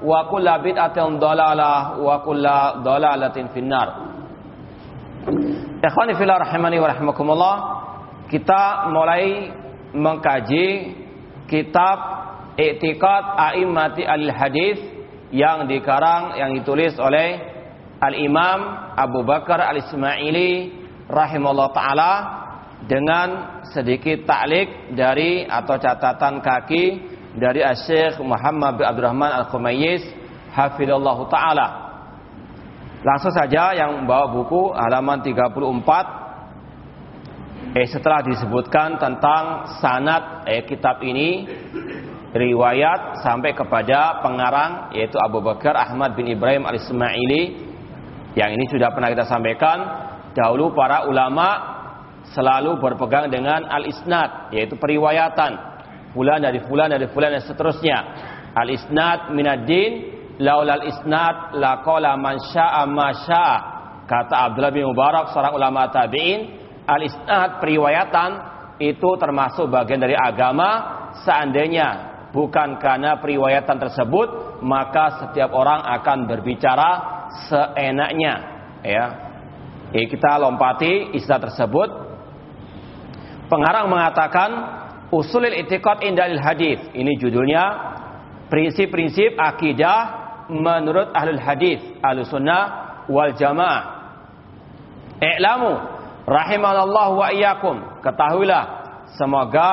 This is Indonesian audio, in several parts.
wa kulla bid'atin dhalalah wa kulla dhalalatin finnar. Ikhwani fillah rahimani wa rahimakumullah. Kita mulai mengkaji kitab I'tiqad A'immati Al-Hadis yang dikarang yang ditulis oleh Al-Imam Abu Bakar Al-Ismaili rahimahullah taala dengan sedikit taklik dari atau catatan kaki dari Syekh Muhammad bin Abdurrahman Al-Khumayyis hafizallahu taala. Langsung saja yang membawa buku halaman 34 eh setelah disebutkan tentang sanad eh kitab ini riwayat sampai kepada pengarang yaitu Abu Bakar Ahmad bin Ibrahim Al-Ismaili yang ini sudah pernah kita sampaikan. Dahulu para ulama selalu berpegang dengan al-isnad yaitu periwayatan fulan dari fulan dari fulan dan seterusnya. Al isnad minad-din laulal isnad laqala man syaa ma syaa. Kata Abdullah bin Mubarak seorang ulama tabi'in, al isnad periwayatan itu termasuk bagian dari agama seandainya bukan karena periwayatan tersebut maka setiap orang akan berbicara seenaknya ya. Kita lompati istilah tersebut. Pengarang mengatakan Usulil Itiqad Indalil Hadis. Ini judulnya prinsip-prinsip akidah menurut ahlul hadis, ahlus sunnah wal jamaah. I'lamu rahimanallah wa iyyakum. Ketahuilah semoga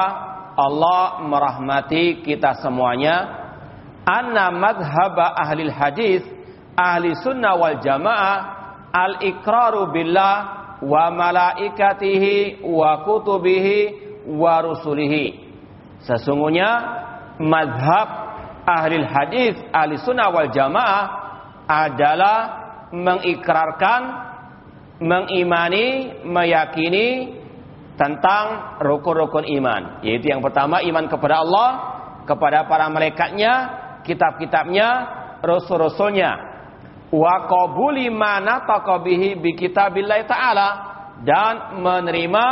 Allah merahmati kita semuanya anna madhhab ahli hadis ahli sunnah wal jamaah al iqraru billah wa malaikatihi wa kutubihi wa rusulihi. Sesungguhnya madhab ahli hadis ahli sunnah wal jamaah adalah mengikrarkan, mengimani, meyakini tentang rukun-rukun iman. Yaitu yang pertama iman kepada Allah, kepada para malaikatnya, kitab-kitabnya, rasul-rasulnya. Wa qabuli ma nataqa taala dan menerima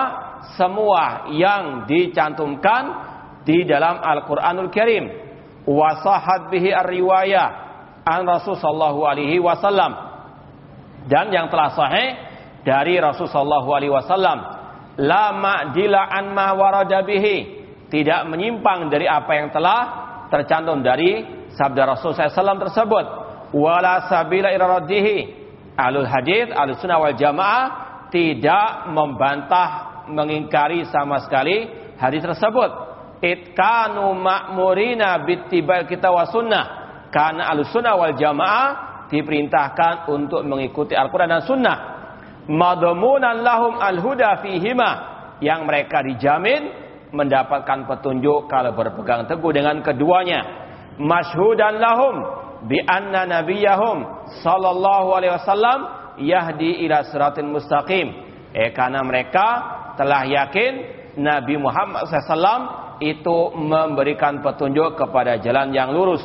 semua yang dicantumkan di dalam Al-Qur'anul Karim. Wa sahhat bihi ar-riwayah an Rasul sallallahu alaihi wasallam. Dan yang telah sahih dari Rasul sallallahu alaihi wasallam. La ma'dila an ma warada bihi. Tidak menyimpang dari apa yang telah tercantum dari sabda Rasul SAW tersebut. Wala sabila ila raddihi. Alul hadith alus sunnah wal jamaah tidak membantah mengingkari sama sekali hadis tersebut. Itkanu ma'murina bittiba kita wa sunnah. Karena al-sunnah wal jamaah diperintahkan untuk mengikuti Al-Quran dan sunnah. Madumunan lahum al-huda fihima. Yang mereka dijamin mendapatkan petunjuk kalau berpegang teguh dengan keduanya. Masyhudan lahum bi anna nabiyahum sallallahu alaihi wasallam yahdi ila siratin mustaqim. Eh karena mereka telah yakin Nabi Muhammad SAW itu memberikan petunjuk kepada jalan yang lurus.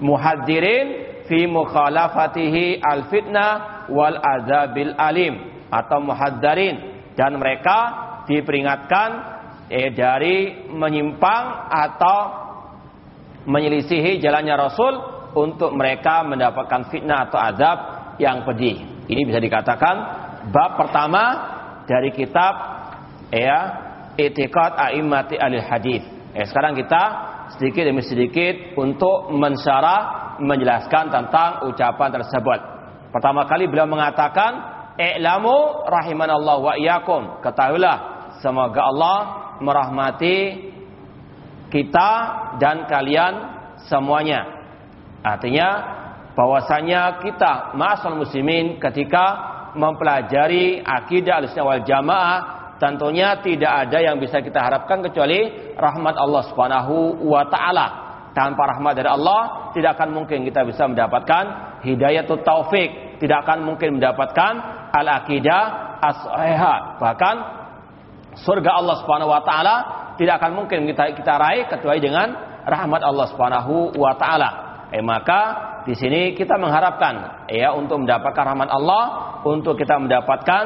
Muhadzirin fi mukhalafatihi al fitnah wal azabil alim atau muhadzarin dan mereka diperingatkan eh, dari menyimpang atau menyelisihi jalannya Rasul untuk mereka mendapatkan fitnah atau azab yang pedih. Ini bisa dikatakan bab pertama dari kitab ya Itiqad A'immati Alil Hadis. Eh, sekarang kita sedikit demi sedikit untuk mensyarah menjelaskan tentang ucapan tersebut. Pertama kali beliau mengatakan, "I'lamu rahimanallahu wa iyyakum." Ketahuilah semoga Allah merahmati kita dan kalian semuanya. Artinya bahwasanya kita masal muslimin ketika mempelajari akidah al wal jamaah tentunya tidak ada yang bisa kita harapkan kecuali rahmat Allah Subhanahu wa taala. Tanpa rahmat dari Allah tidak akan mungkin kita bisa mendapatkan hidayah atau taufik, tidak akan mungkin mendapatkan al-aqidah as Bahkan surga Allah Subhanahu wa taala tidak akan mungkin kita kita raih kecuali dengan rahmat Allah Subhanahu wa taala. Eh maka di sini kita mengharapkan ya untuk mendapatkan rahmat Allah, untuk kita mendapatkan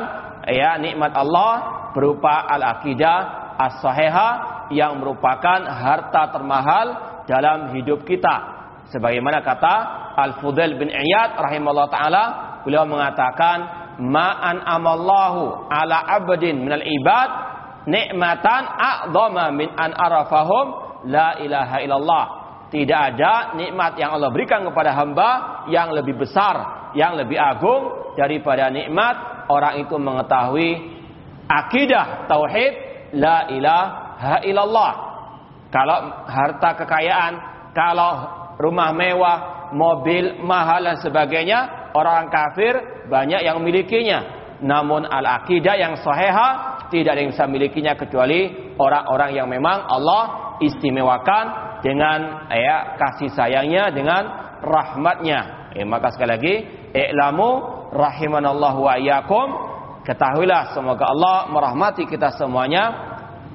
ya nikmat Allah berupa al-aqidah as-sahihah yang merupakan harta termahal dalam hidup kita. Sebagaimana kata Al-Fudail bin Iyad rahimahullah taala, beliau mengatakan ma'an amallahu ala abdin minal ibad nikmatan a'dhama min an arafahum la ilaha illallah. Tidak ada nikmat yang Allah berikan kepada hamba yang lebih besar, yang lebih agung daripada nikmat orang itu mengetahui akidah tauhid la ilaha illallah. Kalau harta kekayaan, kalau rumah mewah, mobil mahal dan sebagainya, orang kafir banyak yang memilikinya. Namun al-aqidah yang sahihah tidak ada yang bisa milikinya kecuali orang-orang yang memang Allah istimewakan dengan ya kasih sayangnya dengan rahmatnya. Eh, maka sekali lagi, i'lamu rahimanallahu wa iyyakum. Ketahuilah semoga Allah merahmati kita semuanya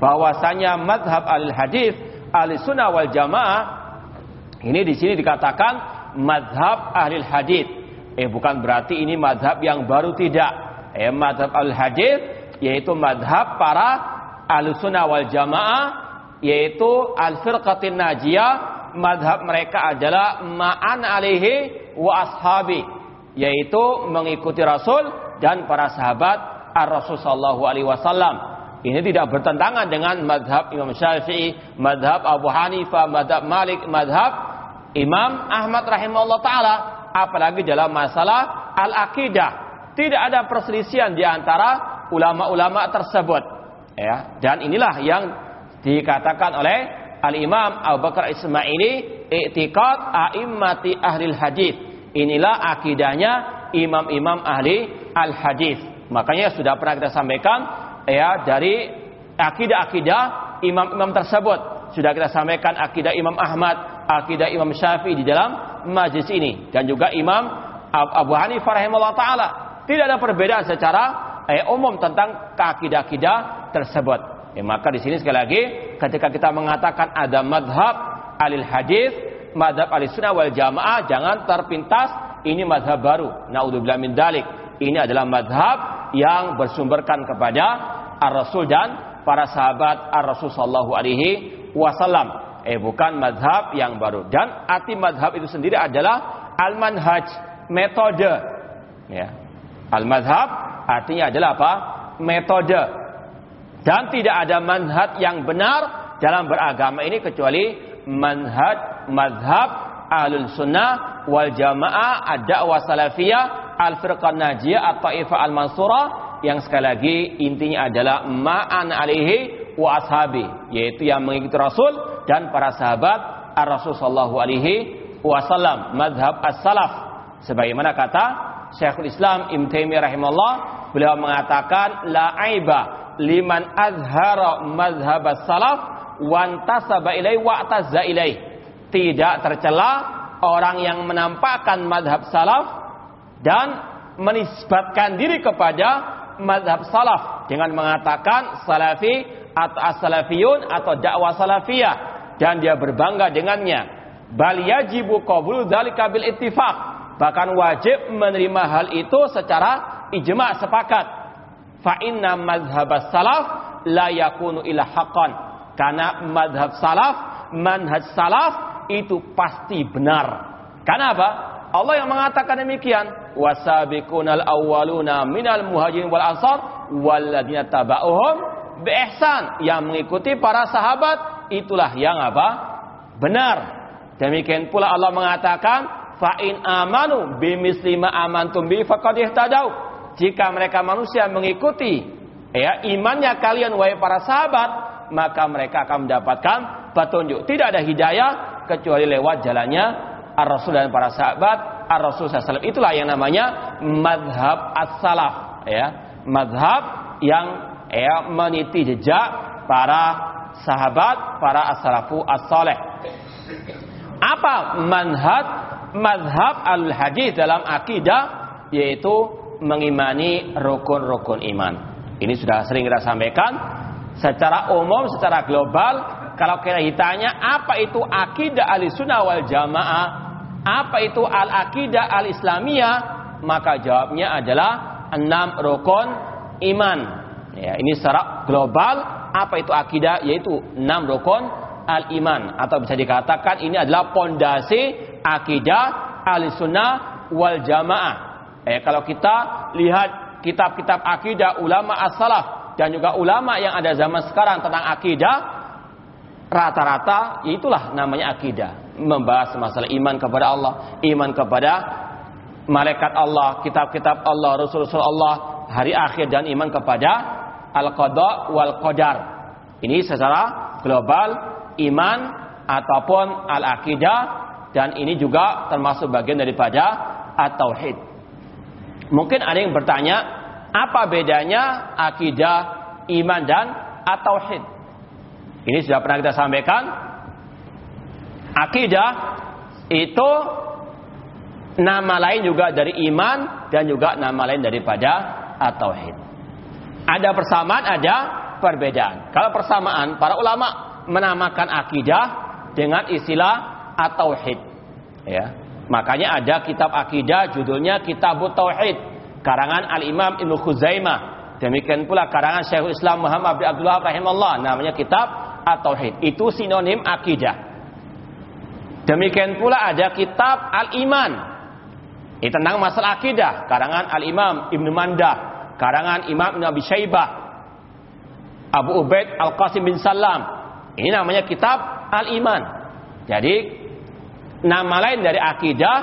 bahwasanya madhab al-hadis al-sunnah wal jamaah ini di sini dikatakan madhab ahli hadis. Eh bukan berarti ini madhab yang baru tidak. Eh madhab al-hadis yaitu madhab para alusuna wal jamaah yaitu al firqatin najiyah madhab mereka adalah ma'an alihi wa ashabi yaitu mengikuti Rasul dan para sahabat ar-Rasul alaihi wasallam ini tidak bertentangan dengan madhab Imam Syafi'i, madhab Abu Hanifah, madhab Malik, madhab Imam Ahmad rahimahullah ta'ala. Apalagi dalam masalah al-aqidah. Tidak ada perselisihan di antara ulama-ulama tersebut. Ya, dan inilah yang dikatakan oleh Al-Imam Abu Bakar Ismaili i'tiqad a'immati ahli hadis. Inilah akidahnya imam-imam ahli al-hadis. Makanya sudah pernah kita sampaikan ya dari akidah-akidah imam-imam tersebut. Sudah kita sampaikan akidah Imam Ahmad, akidah Imam Syafi'i di dalam majlis ini dan juga Imam Abu Hanifah rahimahullah taala. Tidak ada perbedaan secara eh, umum tentang keakidah-akidah tersebut. Ya, maka di sini sekali lagi ketika kita mengatakan ada madhab alil hadis, madhab alil sunnah wal jamaah, jangan terpintas ini madhab baru. Naudzubillah min dalik. Ini adalah madhab yang bersumberkan kepada ar-rasul dan para sahabat ar-rasul sallallahu alaihi wasallam. Eh bukan madhab yang baru. Dan arti madhab itu sendiri adalah al-manhaj, metode. Ya. Al-madhab Artinya adalah apa? Metode. Dan tidak ada manhaj yang benar dalam beragama ini kecuali manhaj mazhab ahlul sunnah wal jamaah ada salafiyah al firqan najiyah atau ifa al mansurah yang sekali lagi intinya adalah ma'an alihi wa ashabi yaitu yang mengikuti Rasul dan para sahabat ar-Rasul sallallahu alaihi wasallam madhab as-salaf sebagaimana kata Syekhul Islam Ibn Taimiyah rahimahullah Beliau mengatakan la aiba liman azhara madhhab salaf wan tasaba ilai wa tazza. Tidak tercela orang yang menampakkan madhab salaf dan menisbatkan diri kepada madhab salaf dengan mengatakan salafi atau as-salafiyun atau dakwah salafiyah dan dia berbangga dengannya. Bal yajibu qabul dzalika bil ittifaq. Bahkan wajib menerima hal itu secara ijma sepakat fa inna mazhab salaf la yakunu ila haqqan. Karena madhab salaf, manhaj salaf itu pasti benar. Karena apa? Allah yang mengatakan demikian. Wasabiqunal awwaluna minal muhajirin wal ansar walladzina taba'uhum biihsan. Yang mengikuti para sahabat itulah yang apa? Benar. Demikian pula Allah mengatakan fa in amanu bimisli ma amantum bi faqad ihtadau. Jika mereka manusia mengikuti ya imannya kalian wahai para sahabat, maka mereka akan mendapatkan petunjuk. Tidak ada hidayah kecuali lewat jalannya Ar-Rasul dan para sahabat Ar-Rasul SAW. Itulah yang namanya madhab as-salaf. Ya. Madhab yang ya, meniti jejak para sahabat, para as-salafu as-saleh. Apa manhaj madhab al-hadis dalam akidah yaitu mengimani rukun-rukun iman. Ini sudah sering kita sampaikan secara umum, secara global. Kalau kita ditanya apa itu akidah al-sunnah wal jamaah, apa itu al-akidah al-islamiyah, maka jawabnya adalah enam rukun iman. Ya, ini secara global apa itu akidah yaitu enam rukun al-iman atau bisa dikatakan ini adalah pondasi akidah al-sunnah wal jamaah. Eh, kalau kita lihat kitab-kitab akidah ulama as-salaf dan juga ulama yang ada zaman sekarang tentang akidah, rata-rata itulah namanya akidah. Membahas masalah iman kepada Allah, iman kepada malaikat Allah, kitab-kitab Allah, Rasul-Rasul Allah, hari akhir dan iman kepada al-qada wal qadar. Ini secara global iman ataupun al-aqidah dan ini juga termasuk bagian daripada at-tauhid. Mungkin ada yang bertanya, apa bedanya akidah, iman dan at-tauhid? Ini sudah pernah kita sampaikan. Akidah itu nama lain juga dari iman dan juga nama lain daripada at-tauhid. Ada persamaan, ada perbedaan. Kalau persamaan, para ulama menamakan akidah dengan istilah at-tauhid. Ya. Makanya ada kitab akidah judulnya Kitab Tauhid karangan Al-Imam Ibnu Khuzaimah. Demikian pula karangan Syekhul Islam Muhammad bin Abdullah rahimahullah namanya kitab At-Tauhid. Itu sinonim akidah. Demikian pula ada kitab Al-Iman. Ini tentang masalah akidah karangan Al-Imam Ibnu Mandah, karangan Imam Ibnu Abi Syaibah, Abu Ubaid Al-Qasim bin Salam. Ini namanya kitab Al-Iman. Jadi nama lain dari akidah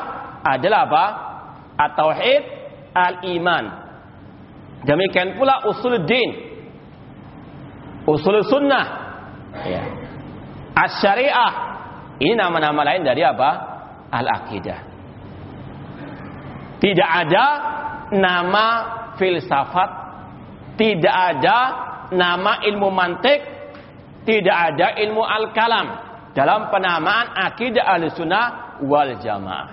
adalah apa? At-tauhid al-iman. Demikian pula usul din. Usul sunnah. Ya. As-syariah. Ini nama-nama lain dari apa? Al-aqidah. Tidak ada nama filsafat, tidak ada nama ilmu mantik, tidak ada ilmu al-kalam dalam penamaan akidah al-sunnah wal jamaah.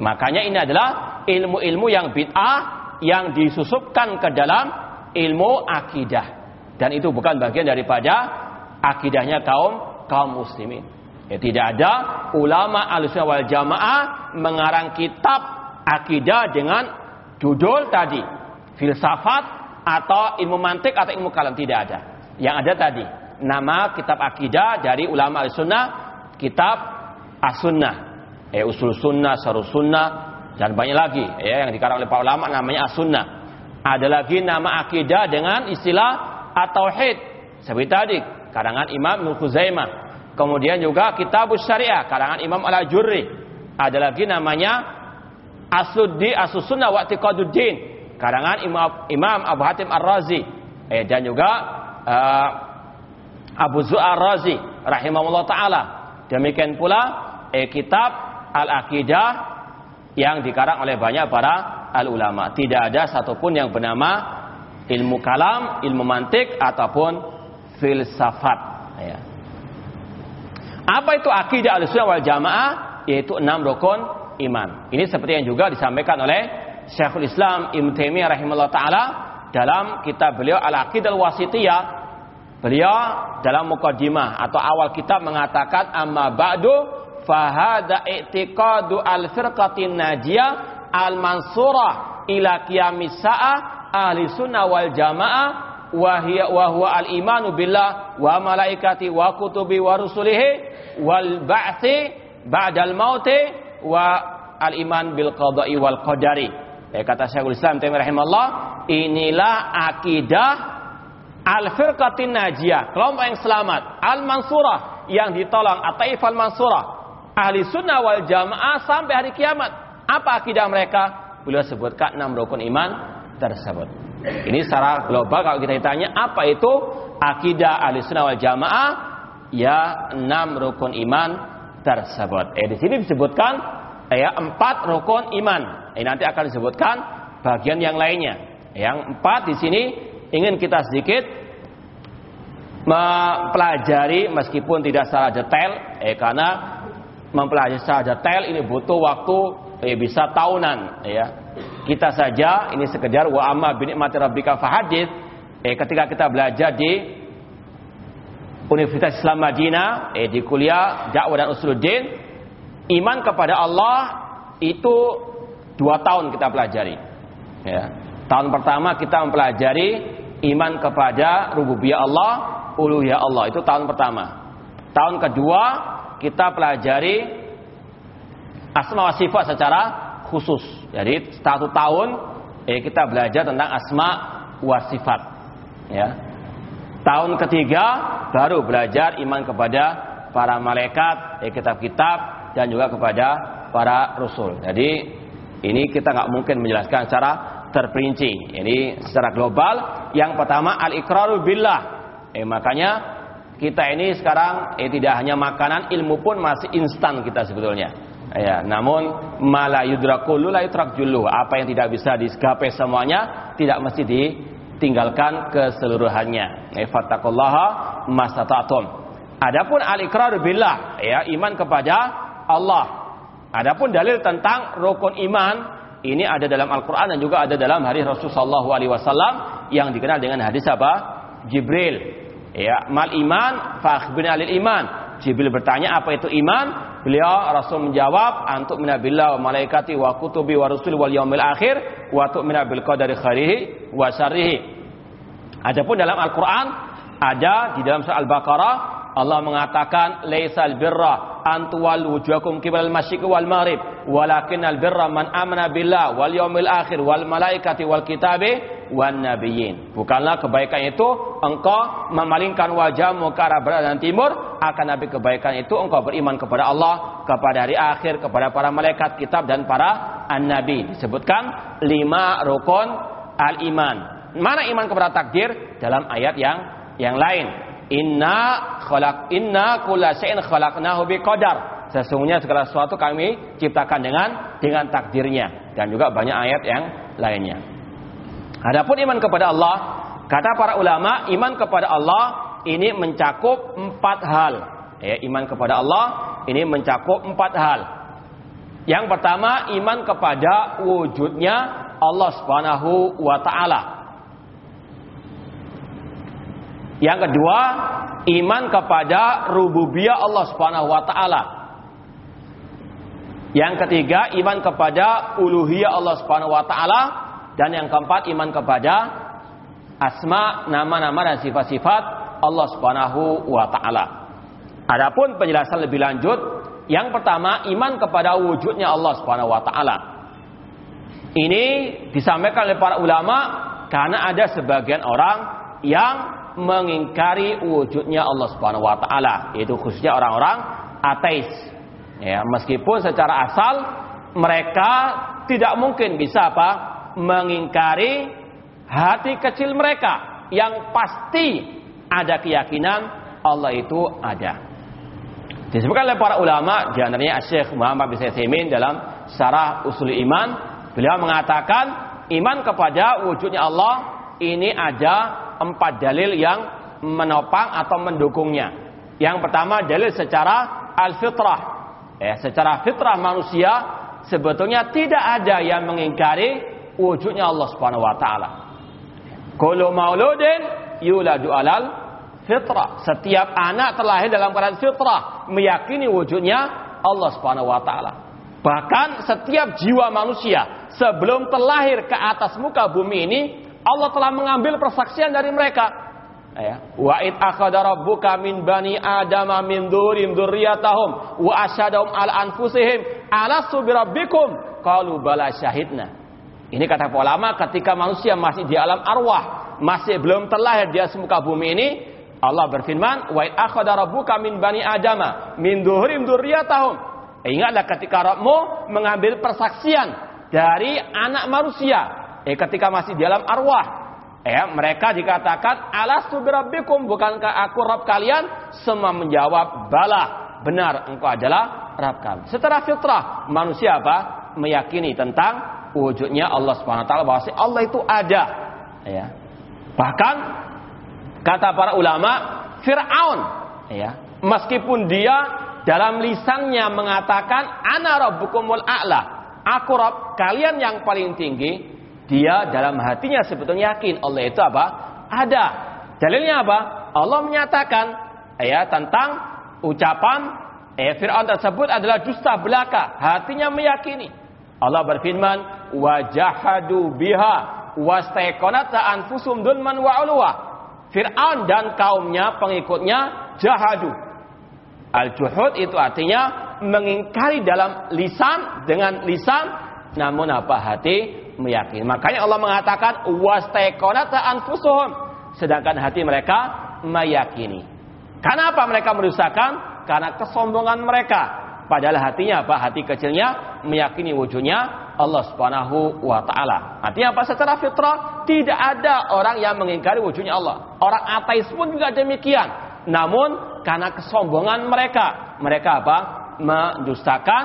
Makanya ini adalah ilmu-ilmu yang bid'ah yang disusupkan ke dalam ilmu akidah. Dan itu bukan bagian daripada akidahnya kaum kaum muslimin. Ya, tidak ada ulama al-sunnah wal jamaah mengarang kitab akidah dengan judul tadi. Filsafat atau ilmu mantik atau ilmu kalam. Tidak ada. Yang ada tadi. Nama kitab akidah dari ulama al-sunnah kitab as-sunnah. Eh usul sunnah saru sunnah dan banyak lagi. Ya yang dikarang oleh para ulama namanya as-sunnah. Ada lagi nama akidah dengan istilah at-tauhid. Seperti tadi karangan Imam Ibnu kemudian juga kitab syariah karangan Imam Al-Ajurri ada lagi namanya Asuddi Asus-Sunnah wa Tiqaduddin karangan Imam Imam Abu Hatim Ar-Razi eh dan juga uh, Abu Zu'ar Razi rahimahullah taala. Demikian pula eh, kitab Al-Aqidah yang dikarang oleh banyak para al ulama. Tidak ada satupun yang bernama ilmu kalam, ilmu mantik ataupun filsafat. Ya. Apa itu akidah al-sunnah wal jamaah? Yaitu enam rukun iman. Ini seperti yang juga disampaikan oleh Syekhul Islam Ibn Taimiyah rahimahullah taala dalam kitab beliau Al-Aqidah Al-Wasitiyah Beliau dalam mukaddimah atau awal kitab mengatakan amma ba'du fahada i'tiqadu al-firqatin najiyah al-mansurah ila qiyamis sa'ah ahli sunnah wal jamaah wa hiya wa huwa al imanu billah wa malaikati wa kutubi wa rusulihi wal ba'thi ba'dal mauti wa al iman bil qada'i wal qadari. Ya, kata Syekhul Islam Taimiyah rahimahullah, inilah akidah al-firqatin najiyah, kelompok yang selamat, al-mansurah yang ditolong, ataif al-mansurah, ahli sunnah wal jamaah sampai hari kiamat. Apa akidah mereka? Beliau sebutkan enam rukun iman tersebut. Ini secara global kalau kita ditanya apa itu akidah ahli sunnah wal jamaah? Ya enam rukun iman tersebut. Eh di sini disebutkan ya empat rukun iman. Ini nanti akan disebutkan bagian yang lainnya. Yang empat di sini ingin kita sedikit mempelajari meskipun tidak secara detail, eh karena mempelajari secara detail ini butuh waktu eh, bisa tahunan, ya. Kita saja ini sekedar wa amma bi nikmati rabbika fahadits. Eh ketika kita belajar di Universitas Islam Madinah, eh di kuliah dakwah dan usuluddin, iman kepada Allah itu dua tahun kita pelajari. Ya. Tahun pertama kita mempelajari iman kepada rububiyah Allah, uluhiyah Allah. Itu tahun pertama. Tahun kedua kita pelajari asma wa sifat secara khusus. Jadi satu tahun eh, kita belajar tentang asma wa sifat. Ya. Tahun ketiga baru belajar iman kepada para malaikat, eh, kitab-kitab dan juga kepada para rasul. Jadi ini kita nggak mungkin menjelaskan secara terperinci. Ini secara global. Yang pertama al-iqraru billah. Eh makanya kita ini sekarang eh tidak hanya makanan, ilmu pun masih instan kita sebetulnya. Ya, namun mala yudrakulu la yudrak Apa yang tidak bisa digapai semuanya tidak mesti ditinggalkan keseluruhannya. Fattaqullaha mastata'tum. Adapun al-iqrar billah, ya, iman kepada Allah. Adapun dalil tentang rukun iman ini ada dalam Al-Quran dan juga ada dalam hadis Rasulullah SAW yang dikenal dengan hadis apa? Jibril. Ya, mal iman, fakhbirna alil iman. Jibril bertanya apa itu iman? Beliau Rasul menjawab, antuk minabillah wa malaikati wa kutubi wa rusul wal yaumil akhir wa tu'mina bil qadari khairihi wa syarrihi. Adapun dalam Al-Quran ada di dalam surah Al-Baqarah Allah mengatakan laisal birra antuwal wujuhakum qibal masyriq wal maghrib walakinnal birra man amana billah wal yaumil akhir wal malaikati wal kitabi wan nabiyyin. Bukanlah kebaikan itu engkau memalingkan wajahmu ke arah barat dan timur, akan nabi kebaikan itu engkau beriman kepada Allah, kepada hari akhir, kepada para malaikat, kitab dan para an-nabi. Disebutkan lima rukun al-iman. Mana iman kepada takdir dalam ayat yang yang lain? Inna khalaq inna kulla syai'in khalaqnahu biqadar. Sesungguhnya segala sesuatu kami ciptakan dengan dengan takdirnya dan juga banyak ayat yang lainnya. Adapun iman kepada Allah, kata para ulama, iman kepada Allah ini mencakup empat hal. Ya, iman kepada Allah ini mencakup empat hal. Yang pertama, iman kepada wujudnya Allah Subhanahu wa taala. Yang kedua, iman kepada rububiyah Allah Subhanahu wa taala. Yang ketiga, iman kepada uluhiyah Allah Subhanahu wa taala dan yang keempat iman kepada asma, nama-nama dan sifat-sifat Allah Subhanahu wa taala. Adapun penjelasan lebih lanjut, yang pertama iman kepada wujudnya Allah Subhanahu wa taala. Ini disampaikan oleh para ulama karena ada sebagian orang yang mengingkari wujudnya Allah Subhanahu wa taala, yaitu khususnya orang-orang ateis. Ya, meskipun secara asal mereka tidak mungkin bisa apa? Mengingkari hati kecil mereka yang pasti ada keyakinan Allah itu ada. Disebutkan oleh para ulama, di antaranya Syekh Muhammad bin Saimin dalam Syarah Usul Iman, beliau mengatakan iman kepada wujudnya Allah ini ada empat dalil yang menopang atau mendukungnya. Yang pertama dalil secara al-fitrah. Ya, secara fitrah manusia sebetulnya tidak ada yang mengingkari wujudnya Allah Subhanahu wa taala. Kullu mauludin yuladu alal fitrah. Setiap anak terlahir dalam keadaan fitrah, meyakini wujudnya Allah Subhanahu wa taala. Bahkan setiap jiwa manusia sebelum terlahir ke atas muka bumi ini Allah telah mengambil persaksian dari mereka. Ya. Wa id akhadha rabbuka min bani adama min durim dzurriyyatahum wa asyadahum ala anfusihim alastu bi rabbikum qalu bala syahidna. Ini kata ulama ketika manusia masih di alam arwah, masih belum terlahir di semuka bumi ini, Allah berfirman, "Wa akhadha rabbuka min bani adama min durim dzurriyyatahum." Ingatlah ketika Rabbmu mengambil persaksian dari anak manusia, eh ketika masih di alam arwah, Ya, mereka dikatakan alastu birabbikum bukankah aku Rabb kalian? Semua menjawab bala, benar engkau adalah Rabb kami. Secara fitrah manusia apa? Meyakini tentang wujudnya Allah Subhanahu wa taala bahwa Allah itu ada. Ya. Bahkan kata para ulama Firaun ya, meskipun dia dalam lisannya mengatakan ana a'la, aku Rabb kalian yang paling tinggi, dia dalam hatinya sebetulnya yakin Allah itu apa? Ada. Dalilnya apa? Allah menyatakan ya tentang ucapan eh, Fir'aun tersebut adalah dusta belaka. Hatinya meyakini. Allah berfirman, wajahadu biha wastaiqanata anfusum dunman wa ulwa. Fir'aun dan kaumnya, pengikutnya jahadu. Al-juhud itu artinya mengingkari dalam lisan dengan lisan namun apa hati meyakini. Makanya Allah mengatakan wastaiqanata anfusuhum sedangkan hati mereka meyakini. Karena apa mereka merusakan? Karena kesombongan mereka. Padahal hatinya apa? Hati kecilnya meyakini wujudnya Allah Subhanahu wa taala. Artinya apa? Secara fitrah tidak ada orang yang mengingkari wujudnya Allah. Orang ateis pun juga demikian. Namun karena kesombongan mereka, mereka apa? mendustakan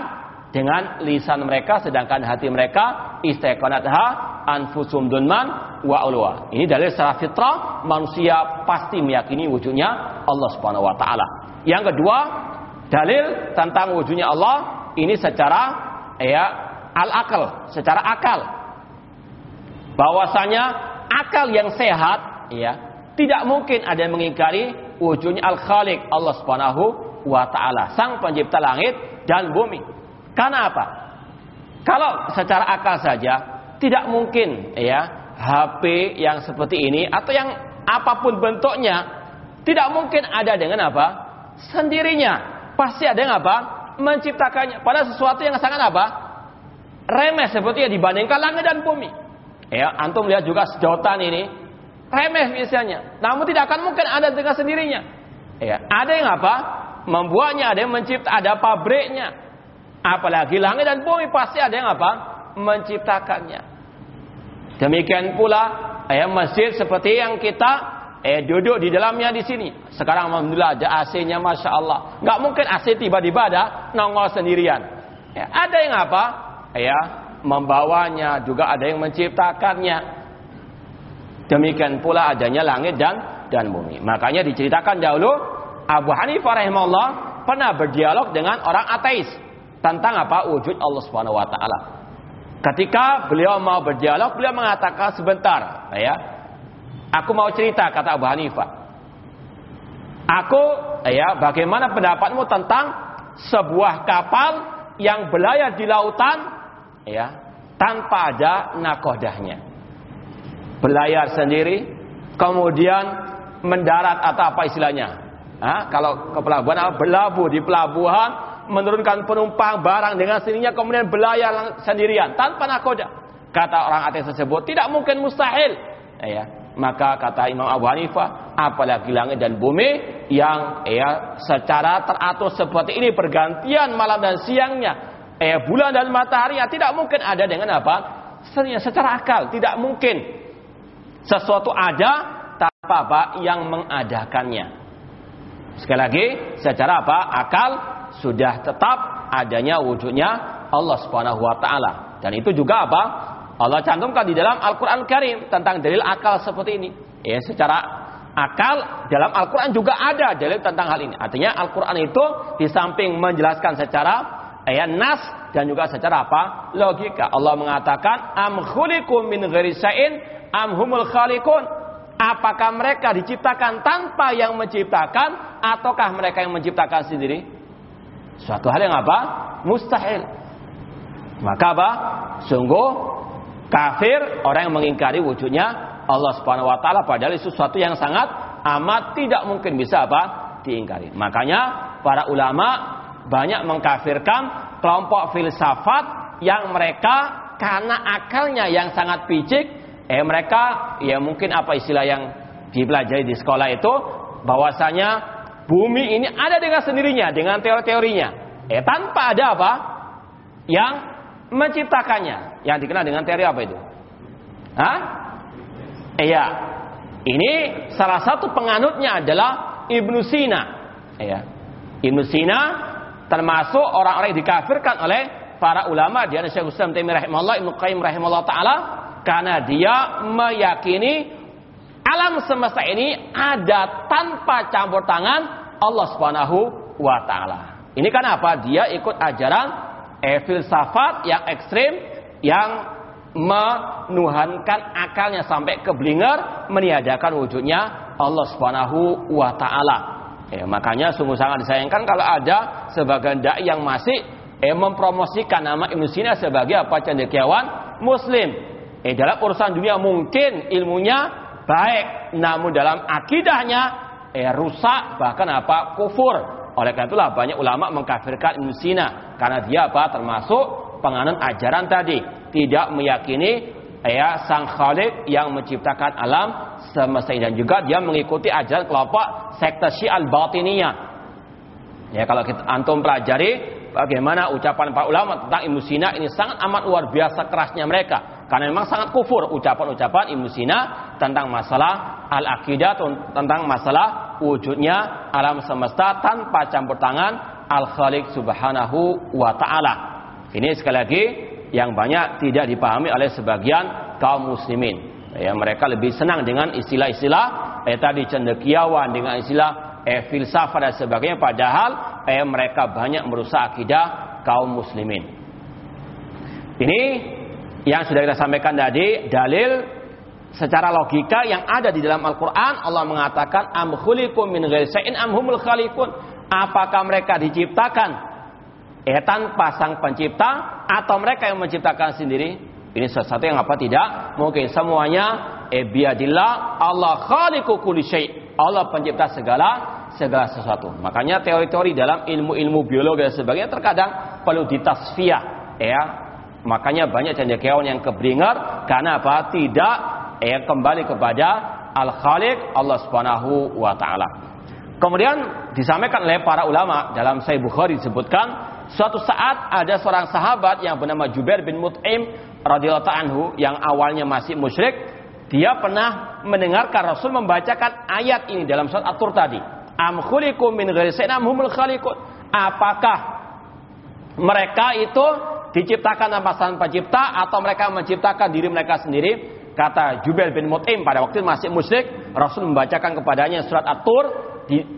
dengan lisan mereka sedangkan hati mereka istaqanatha anfusum dunman wa ulwa. Ini dalil secara fitrah manusia pasti meyakini wujudnya Allah Subhanahu wa taala. Yang kedua, dalil tentang wujudnya Allah ini secara ya al-akal, secara akal. Bahwasanya akal yang sehat ya tidak mungkin ada yang mengingkari wujudnya al-khaliq Allah Subhanahu wa taala, sang pencipta langit dan bumi. Karena apa? Kalau secara akal saja tidak mungkin ya HP yang seperti ini atau yang apa pun bentuknya tidak mungkin ada dengan apa? Sendirinya. Pasti ada yang apa? Menciptakannya. Pada sesuatu yang sangat apa? Remeh yang dibandingkan langit dan bumi. Ya, antum lihat juga sedotan ini remeh biasanya. Namun tidak akan mungkin ada dengan sendirinya. Ya, ada yang apa? Membuatnya, ada yang mencipta, ada pabriknya, Apalagi langit dan bumi pasti ada yang apa? Menciptakannya. Demikian pula eh, masjid seperti yang kita eh, duduk di dalamnya di sini. Sekarang alhamdulillah ada AC-nya masya Allah. Gak mungkin AC tiba-tiba ada nongol sendirian. Ya, ada yang apa? Ya, membawanya juga ada yang menciptakannya. Demikian pula adanya langit dan dan bumi. Makanya diceritakan dahulu Abu Hanifah rahimahullah pernah berdialog dengan orang ateis tentang apa wujud Allah Subhanahu wa taala. Ketika beliau mau berdialog, beliau mengatakan sebentar, ya. Aku mau cerita kata Abu Hanifah. Aku ya, bagaimana pendapatmu tentang sebuah kapal yang berlayar di lautan ya, tanpa ada nakodahnya. Berlayar sendiri, kemudian mendarat atau apa istilahnya? Kalau ke pelabuhan, berlabuh di pelabuhan, menurunkan penumpang barang dengan sendirinya kemudian berlayar sendirian tanpa nakoda. Kata orang ateis tersebut tidak mungkin mustahil. Ya, maka kata Imam Abu Hanifah, apalagi langit dan bumi yang ya secara teratur seperti ini pergantian malam dan siangnya, eh bulan dan matahari ya, tidak mungkin ada dengan apa? Secara akal tidak mungkin sesuatu ada tanpa apa yang mengadakannya. Sekali lagi, secara apa? Akal sudah tetap adanya wujudnya Allah Subhanahu wa taala. Dan itu juga apa? Allah cantumkan di dalam Al-Qur'an Karim tentang dalil akal seperti ini. Ya, secara akal dalam Al-Qur'an juga ada dalil tentang hal ini. Artinya Al-Qur'an itu di samping menjelaskan secara ya nas dan juga secara apa? logika. Allah mengatakan am min ghairi am humul khaliqun. Apakah mereka diciptakan tanpa yang menciptakan ataukah mereka yang menciptakan sendiri? Suatu hal yang apa? Mustahil. Maka apa? Sungguh kafir orang yang mengingkari wujudnya Allah Subhanahu wa taala padahal itu sesuatu yang sangat amat tidak mungkin bisa apa? diingkari. Makanya para ulama banyak mengkafirkan kelompok filsafat yang mereka karena akalnya yang sangat picik, eh mereka ya mungkin apa istilah yang dipelajari di sekolah itu bahwasanya bumi ini ada dengan sendirinya dengan teori-teorinya. Eh tanpa ada apa? Yang menciptakannya. Yang dikenal dengan teori apa itu? Hah? Iya. Ini salah satu penganutnya adalah Ibnu Sina. Iya. Ibnu Sina termasuk orang-orang yang dikafirkan oleh para ulama di Syekh Islam Taimiyah rahimahullah, Ibnu Qayyim rahimahullah taala karena dia meyakini alam semesta ini ada tanpa campur tangan Allah Subhanahu wa taala. Ini kan apa? Dia ikut ajaran eh, filsafat yang ekstrim yang menuhankan akalnya sampai ke blinger meniadakan wujudnya Allah Subhanahu wa taala. Ya, makanya sungguh sangat disayangkan kalau ada sebagian dai yang masih eh, mempromosikan nama Ibnu Sina sebagai apa cendekiawan muslim. Eh dalam urusan dunia mungkin ilmunya baik, namun dalam akidahnya eh rusak bahkan apa kufur. Oleh karena itulah banyak ulama mengkafirkan Ibnu Sina. Karena dia apa? Termasuk penganut ajaran tadi. Tidak meyakini ya sang Khalik yang menciptakan alam semesta dan juga dia mengikuti ajaran kelompok sekte Syiah Batiniyah. Ya kalau kita antum pelajari bagaimana ucapan para ulama tentang Ibnu Sina ini sangat amat luar biasa kerasnya mereka. Karena memang sangat kufur ucapan-ucapan Ibnu Sina tentang masalah al-aqidah tentang masalah wujudnya alam semesta tanpa campur tangan Al-Khaliq Subhanahu wa taala. Ini sekali lagi yang banyak tidak dipahami oleh sebagian kaum muslimin. Ya, mereka lebih senang dengan istilah-istilah eh, tadi cendekiawan dengan istilah eh, filsafat dan sebagainya padahal eh, mereka banyak merusak akidah kaum muslimin. Ini yang sudah kita sampaikan tadi dalil secara logika yang ada di dalam Al-Qur'an Allah mengatakan am min ghairi am apakah mereka diciptakan? Eh tanpa sang pencipta atau mereka yang menciptakan sendiri? Ini sesuatu yang apa tidak mungkin. Semuanya eh biadillah Allah khaliqu kulli Allah pencipta segala segala sesuatu. Makanya teori-teori dalam ilmu-ilmu biologi dan sebagainya terkadang perlu ditasfiyah ya. Makanya banyak cendekiawan yang keblinger karena apa? Tidak eh kembali kepada al khaliq Allah Subhanahu wa taala kemudian disampaikan oleh para ulama dalam Sahih Bukhari disebutkan Suatu saat ada seorang sahabat yang bernama Jubair bin Mut'im radhiyallahu anhu yang awalnya masih musyrik, dia pernah mendengarkan Rasul membacakan ayat ini dalam surat At-Tur tadi. Am min humul khaliqun. Apakah mereka itu diciptakan tanpa sang pencipta atau mereka menciptakan diri mereka sendiri? Kata Jubair bin Mut'im pada waktu masih musyrik, Rasul membacakan kepadanya surat At-Tur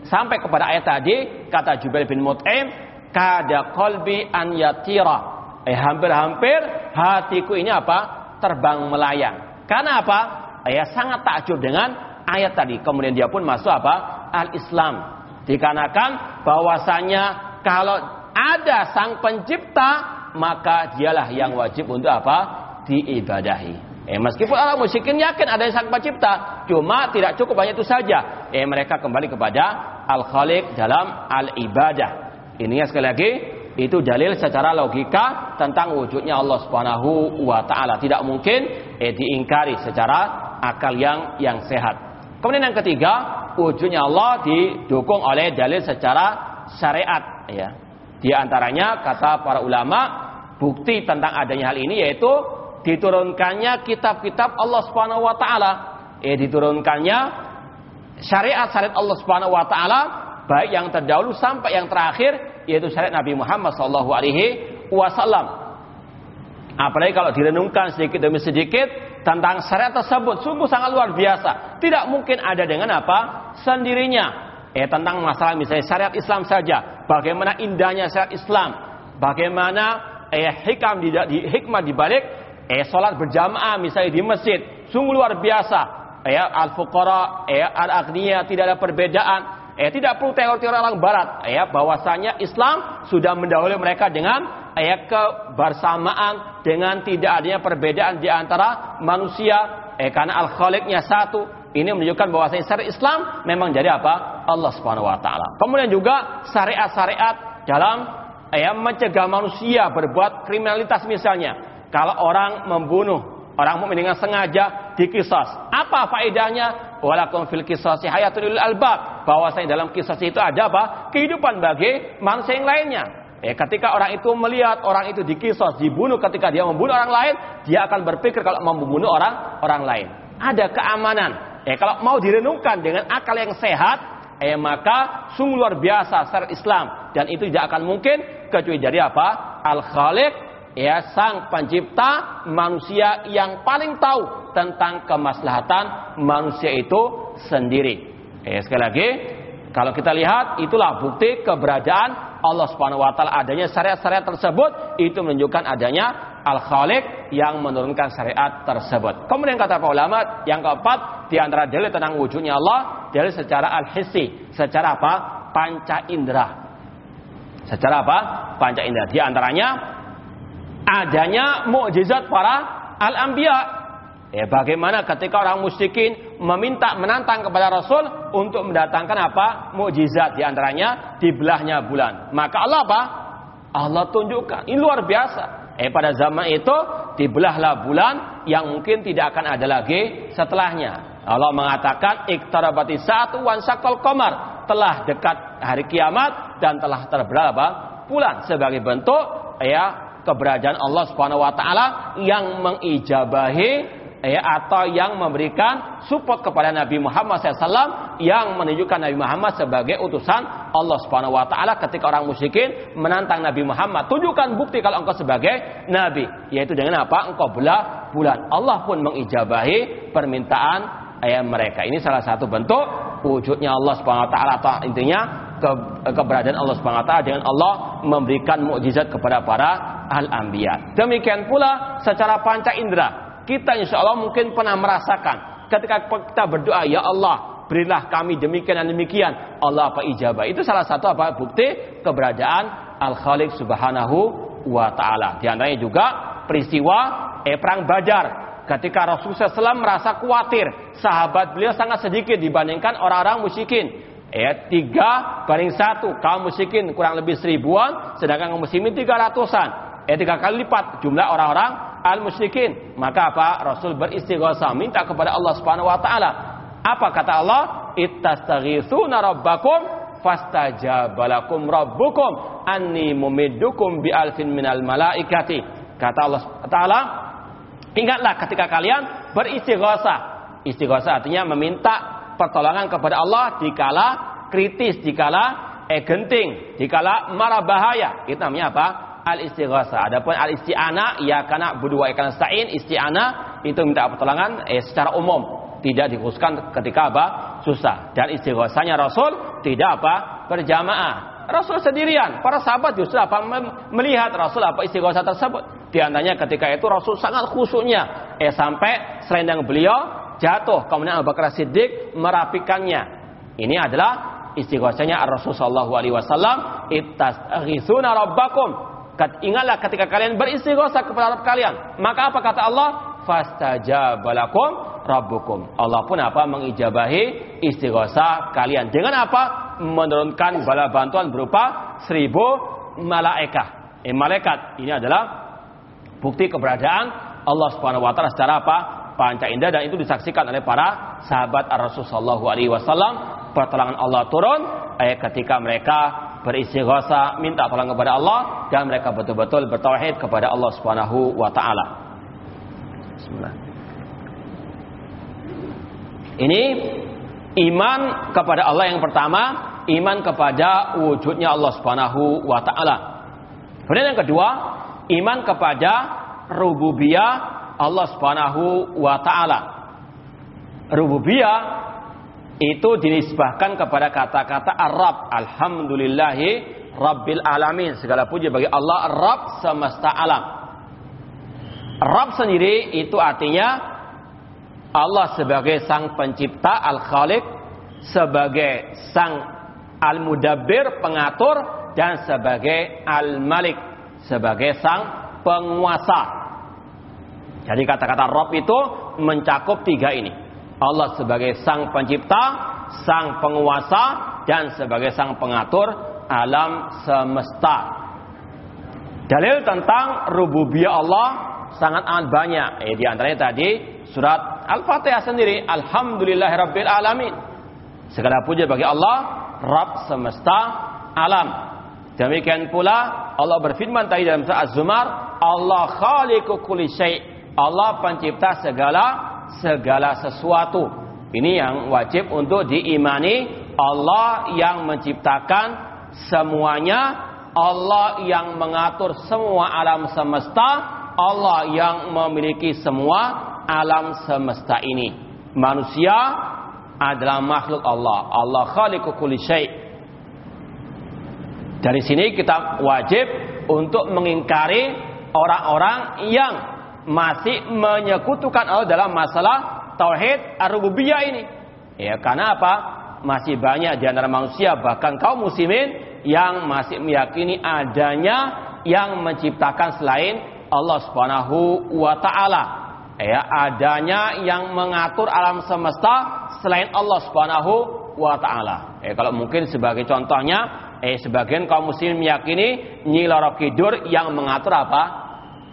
sampai kepada ayat tadi, kata Jubair bin Mut'im, kada kolbi an yatira. Eh hampir-hampir hatiku ini apa? Terbang melayang. Karena apa? Eh sangat takjub dengan ayat tadi. Kemudian dia pun masuk apa? Al-Islam. Dikarenakan bahwasanya kalau ada sang pencipta maka dialah yang wajib untuk apa? diibadahi. Eh meskipun orang musyrikin yakin ada sang pencipta, cuma tidak cukup hanya itu saja. Eh mereka kembali kepada Al-Khaliq dalam al-ibadah. Ini sekali lagi itu dalil secara logika tentang wujudnya Allah Subhanahu wa taala. Tidak mungkin eh, diingkari secara akal yang yang sehat. Kemudian yang ketiga, wujudnya Allah didukung oleh dalil secara syariat ya. Di antaranya kata para ulama bukti tentang adanya hal ini yaitu diturunkannya kitab-kitab Allah Subhanahu wa taala. Eh diturunkannya syariat-syariat Allah Subhanahu wa taala baik yang terdahulu sampai yang terakhir yaitu syariat Nabi Muhammad sallallahu alaihi wasallam. Apalagi kalau direnungkan sedikit demi sedikit tentang syariat tersebut sungguh sangat luar biasa. Tidak mungkin ada dengan apa? sendirinya. Eh tentang masalah misalnya syariat Islam saja, bagaimana indahnya syariat Islam, bagaimana eh hikam di, di hikmah di balik eh salat berjamaah misalnya di masjid, sungguh luar biasa. Eh al-fuqara, eh al-aghniyah tidak ada perbedaan Eh, tidak perlu teori-teori orang barat ya bahwasanya Islam sudah mendahului mereka dengan eh, kebersamaan dengan tidak adanya perbedaan di antara manusia Eh karena al-khaliqnya satu. Ini menunjukkan bahwa syariat Islam memang jadi apa? Allah Subhanahu wa taala. Kemudian juga syariat-syariat dalam eh, mencegah manusia berbuat kriminalitas misalnya. Kalau orang membunuh orang mukmin dengan sengaja dikisas. Apa faedahnya? Walakum fil kisasi hayatul albab. Bahwasanya dalam kisas itu ada apa? Kehidupan bagi manusia yang lainnya. Eh, ketika orang itu melihat orang itu dikisos, dibunuh ketika dia membunuh orang lain, dia akan berpikir kalau membunuh orang orang lain. Ada keamanan. Eh, kalau mau direnungkan dengan akal yang sehat, eh, maka sungguh luar biasa secara Islam dan itu tidak akan mungkin kecuali dari apa? Al Khaliq ya sang pencipta manusia yang paling tahu tentang kemaslahatan manusia itu sendiri. Eh, sekali lagi, kalau kita lihat itulah bukti keberadaan Allah Subhanahu wa taala adanya syariat-syariat tersebut itu menunjukkan adanya Al-Khaliq yang menurunkan syariat tersebut. Kemudian kata para ulama yang keempat di antara dalil tentang wujudnya Allah dalil secara al-hissi, secara apa? panca indera. Secara apa? Panca indera. Di antaranya adanya mukjizat para al-anbiya Ya, bagaimana ketika orang musyrikin meminta menantang kepada Rasul untuk mendatangkan apa? mukjizat di antaranya dibelahnya bulan. Maka Allah apa? Allah tunjukkan. Ini luar biasa. Eh pada zaman itu dibelahlah bulan yang mungkin tidak akan ada lagi setelahnya. Allah mengatakan iktarabati satu wan sakal komar telah dekat hari kiamat dan telah terbelah bulan sebagai bentuk ya keberadaan Allah Subhanahu wa taala yang mengijabahi ya, atau yang memberikan support kepada Nabi Muhammad SAW yang menunjukkan Nabi Muhammad sebagai utusan Allah Subhanahu Wa Taala ketika orang musyrikin menantang Nabi Muhammad. Tunjukkan bukti kalau engkau sebagai Nabi yaitu dengan apa? Engkau belah bulan. Allah pun mengijabahi permintaan ayat mereka. Ini salah satu bentuk wujudnya Allah Subhanahu Wa Taala atau intinya ke, keberadaan Allah Subhanahu Wa Taala dengan Allah memberikan mukjizat kepada para al-anbiya demikian pula secara panca indera kita insya Allah mungkin pernah merasakan ketika kita berdoa, ya Allah, berilah kami demikian dan demikian. Allah apa ijabah. Itu salah satu apa bukti keberadaan Al-Khaliq Subhanahu wa taala. Di antaranya juga peristiwa eh, perang Badar ketika Rasulullah SAW merasa khawatir sahabat beliau sangat sedikit dibandingkan orang-orang musyrikin eh, tiga banding satu kaum musyrikin kurang lebih seribuan sedangkan kaum muslimin tiga ratusan eh, tiga kali lipat jumlah orang-orang al-musyrikin. Maka apa? Rasul beristighosah minta kepada Allah Subhanahu wa taala. Apa kata Allah? Ittastaghitsuna rabbakum fastajabalakum rabbukum anni mumiddukum bi alfin minal malaikati. Kata Allah taala, ingatlah ketika kalian beristighosah. Istighosah artinya meminta pertolongan kepada Allah dikala kritis, dikala eh genting, dikala marah bahaya. Itu namanya apa? al istighasa. Adapun al isti'ana ya karena berdua ikan sa'in isti'ana itu minta pertolongan eh, secara umum. Tidak dikhususkan ketika apa? Susah. Dan istighosanya Rasul tidak apa? Berjamaah. Rasul sendirian. Para sahabat justru apa? Melihat Rasul apa istighosa tersebut. Di antaranya ketika itu Rasul sangat khusyuknya. Eh sampai selendang beliau jatuh kemudian Abu Bakar Siddiq merapikannya ini adalah istighosanya Rasul sallallahu alaihi wasallam ittastaghitsuna rabbakum Ingatlah ketika kalian beristighosa kepada Rabb kalian. Maka apa kata Allah? Fastajabalakum rabbukum. Allah pun apa? Mengijabahi istighosa kalian. Dengan apa? Menurunkan bala bantuan berupa seribu malaikat. Eh, malaikat. Ini adalah bukti keberadaan Allah Subhanahu wa taala secara apa? Panca indah dan itu disaksikan oleh para sahabat Rasulullah sallallahu alaihi wasallam pertolongan Allah turun eh, ketika mereka beristighosa, minta tolong kepada Allah dan mereka betul-betul bertauhid kepada Allah Subhanahu wa taala. Ini iman kepada Allah yang pertama, iman kepada wujudnya Allah Subhanahu wa taala. Kemudian yang kedua, iman kepada rububiyah Allah Subhanahu wa taala. Rububiyah itu dinisbahkan kepada kata-kata Arab. Alhamdulillahi Rabbil Alamin. Segala puji bagi Allah Rabb semesta alam. Rabb sendiri itu artinya Allah sebagai sang pencipta Al-Khaliq, sebagai sang Al-Mudabbir pengatur dan sebagai Al-Malik sebagai sang penguasa. Jadi kata-kata Rabb itu mencakup tiga ini. Allah sebagai sang pencipta, sang penguasa, dan sebagai sang pengatur alam semesta. Dalil tentang rububiyah Allah sangat amat banyak. Eh, di antaranya tadi surat Al-Fatihah sendiri. Alhamdulillahirabbil alamin. Segala puja bagi Allah, Rabb semesta alam. Demikian pula Allah berfirman tadi dalam surat Az-Zumar, Allah khaliqu kulli. Allah pencipta segala segala sesuatu. Ini yang wajib untuk diimani. Allah yang menciptakan semuanya. Allah yang mengatur semua alam semesta. Allah yang memiliki semua alam semesta ini. Manusia adalah makhluk Allah. Allah khaliqu kulli syai'. Dari sini kita wajib untuk mengingkari orang-orang yang masih menyekutukan Allah dalam masalah tauhid ar-rububiyah ini. Ya, karena apa? Masih banyak di antara manusia bahkan kaum muslimin yang masih meyakini adanya yang menciptakan selain Allah Subhanahu wa taala. Ya, adanya yang mengatur alam semesta selain Allah Subhanahu wa taala. Ya, kalau mungkin sebagai contohnya, eh sebagian kaum muslim meyakini Nyi Loro Kidur yang mengatur apa?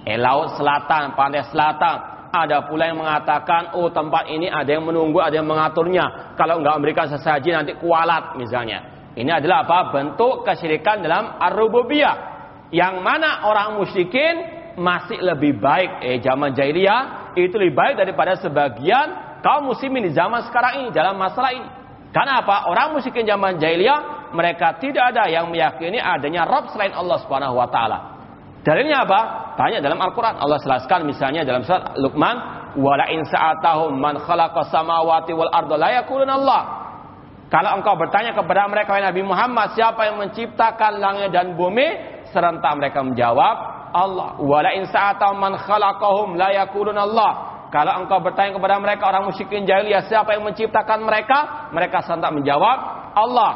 Eh, laut selatan, pantai selatan. Ada pula yang mengatakan, oh tempat ini ada yang menunggu, ada yang mengaturnya. Kalau nggak memberikan sesaji nanti kualat misalnya. Ini adalah apa? Bentuk kesyirikan dalam ar-rububiyah. Yang mana orang musyrikin masih lebih baik. Eh zaman jahiliyah itu lebih baik daripada sebagian kaum muslimin di zaman sekarang ini dalam masalah ini. Karena apa? Orang musyrikin zaman jahiliyah mereka tidak ada yang meyakini adanya Rabb selain Allah Subhanahu wa taala. Dalilnya apa? Tanya dalam Al-Quran. Allah jelaskan misalnya dalam surat Luqman. Wala in sa'atahum man khalaqa samawati wal arda la Allah. Kalau engkau bertanya kepada mereka Nabi Muhammad siapa yang menciptakan langit dan bumi, serentak mereka menjawab Allah. Wala in sa'atahum man khalaqahum la Allah. Kalau engkau bertanya kepada mereka orang musyrikin jahiliyah siapa yang menciptakan mereka, mereka serentak menjawab Allah.